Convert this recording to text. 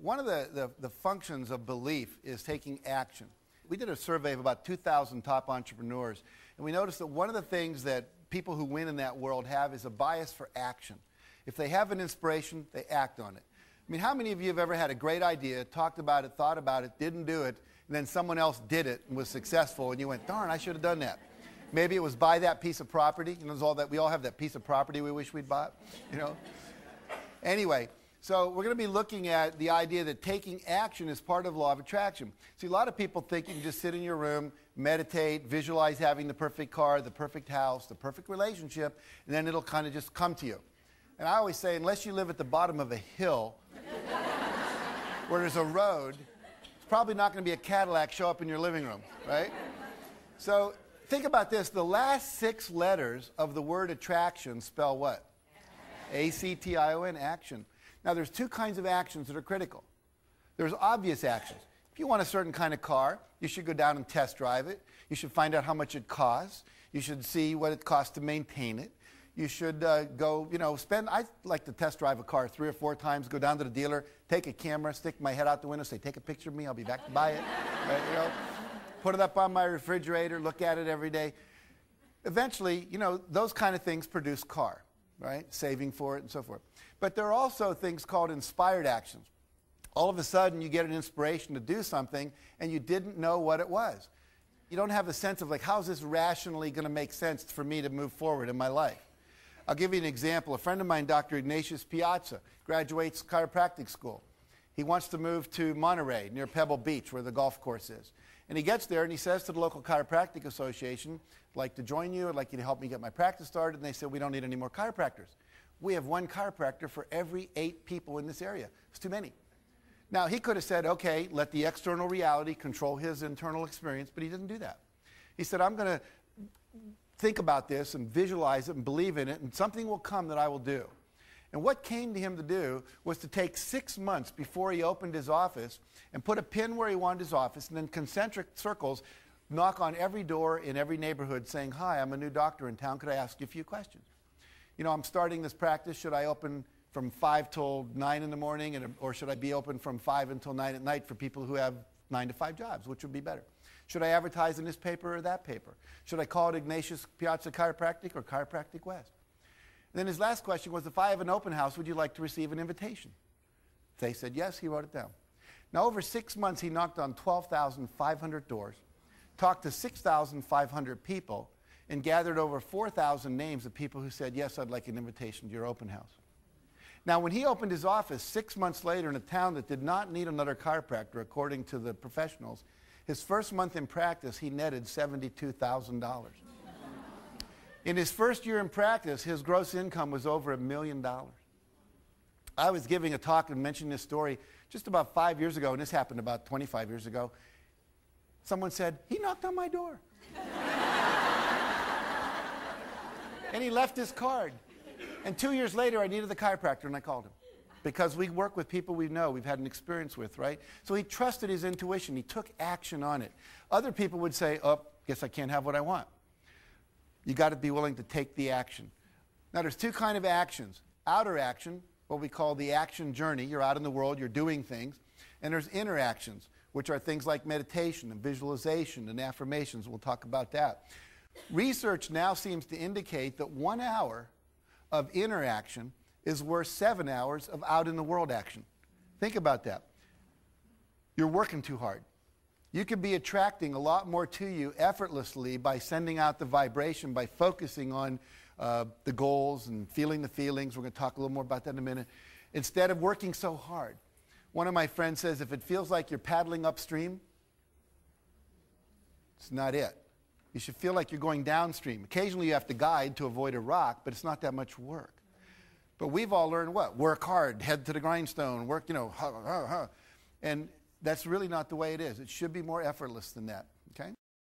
One of the, the, the, functions of belief is taking action. We did a survey of about 2,000 top entrepreneurs, and we noticed that one of the things that people who win in that world have is a bias for action. If they have an inspiration, they act on it. I mean, how many of you have ever had a great idea, talked about it, thought about it, didn't do it, and then someone else did it and was successful, and you went, darn, I should have done that? Maybe it was buy that piece of property. You know, all that we all have that piece of property we wish we'd bought. You know. anyway, so we're going to be looking at the idea that taking action is part of law of attraction. See, a lot of people think you can just sit in your room, meditate, visualize having the perfect car, the perfect house, the perfect relationship, and then it'll kind of just come to you. And I always say, unless you live at the bottom of a hill where there's a road, it's probably not going to be a Cadillac show up in your living room, right? So think about this. The last six letters of the word attraction spell what? A C T I O N, action. Now, there's two kinds of actions that are critical. There's obvious actions. If you want a certain kind of car, you should go down and test drive it. You should find out how much it costs. You should see what it costs to maintain it. You should uh, go, you know, spend. I like to test drive a car three or four times, go down to the dealer, take a camera, stick my head out the window, say, take a picture of me, I'll be back to buy it. right, you know, put it up on my refrigerator, look at it every day. Eventually, you know, those kind of things produce car right? Saving for it and so forth. But there are also things called inspired actions. All of a sudden, you get an inspiration to do something and you didn't know what it was. You don't have a sense of, like, how's this rationally going to make sense for me to move forward in my life? I'll give you an example. A friend of mine, Dr. Ignatius Piazza, graduates chiropractic school. He wants to move to Monterey, near Pebble Beach, where the golf course is. And he gets there and he says to the local chiropractic association, I'd like to join you, I'd like you to help me get my practice started. And they said, We don't need any more chiropractors. We have one chiropractor for every eight people in this area. It's too many. Now, he could have said, okay, let the external reality control his internal experience, but he didn't do that. He said, I'm going to think about this and visualize it and believe in it, and something will come that I will do. And what came to him to do was to take six months before he opened his office and put a pin where he wanted his office and then concentric circles knock on every door in every neighborhood saying, Hi, I'm a new doctor in town. Could I ask you a few questions? You know, I'm starting this practice. Should I open from 5 till 9 in the morning, and, or should I be open from 5 until 9 at night for people who have 9 to 5 jobs? Which would be better? Should I advertise in this paper or that paper? Should I call it Ignatius Piazza Chiropractic or Chiropractic West? Then his last question was, if I have an open house, would you like to receive an invitation? They said yes, he wrote it down. Now, over six months, he knocked on 12,500 doors, talked to 6,500 people, and gathered over 4,000 names of people who said, yes, I'd like an invitation to your open house. Now, when he opened his office six months later in a town that did not need another chiropractor, according to the professionals, his first month in practice, he netted $72,000. In his first year in practice, his gross income was over a million dollars. I was giving a talk and mentioned this story just about five years ago, and this happened about 25 years ago. Someone said, He knocked on my door. and he left his card. And two years later, I needed the chiropractor, and I called him because we work with people we know, we've had an experience with, right? So he trusted his intuition, he took action on it. Other people would say, Oh, guess I can't have what I want you got to be willing to take the action. Now, there's two kind of actions. Outer action, what we call the action journey. You're out in the world, you're doing things. And there's inner actions, which are things like meditation and visualization and affirmations. We'll talk about that. Research now seems to indicate that one hour of inner action is worth seven hours of out in the world action. Think about that. You're working too hard you could be attracting a lot more to you effortlessly by sending out the vibration, by focusing on uh, the goals and feeling the feelings. We're going to talk a little more about that in a minute. Instead of working so hard. One of my friends says if it feels like you're paddling upstream, it's not it. You should feel like you're going downstream. Occasionally you have to guide to avoid a rock, but it's not that much work. But we've all learned what? Work hard, head to the grindstone, work, you know, ha, ha, ha. And that's really not the way it is. It should be more effortless than that. Okay?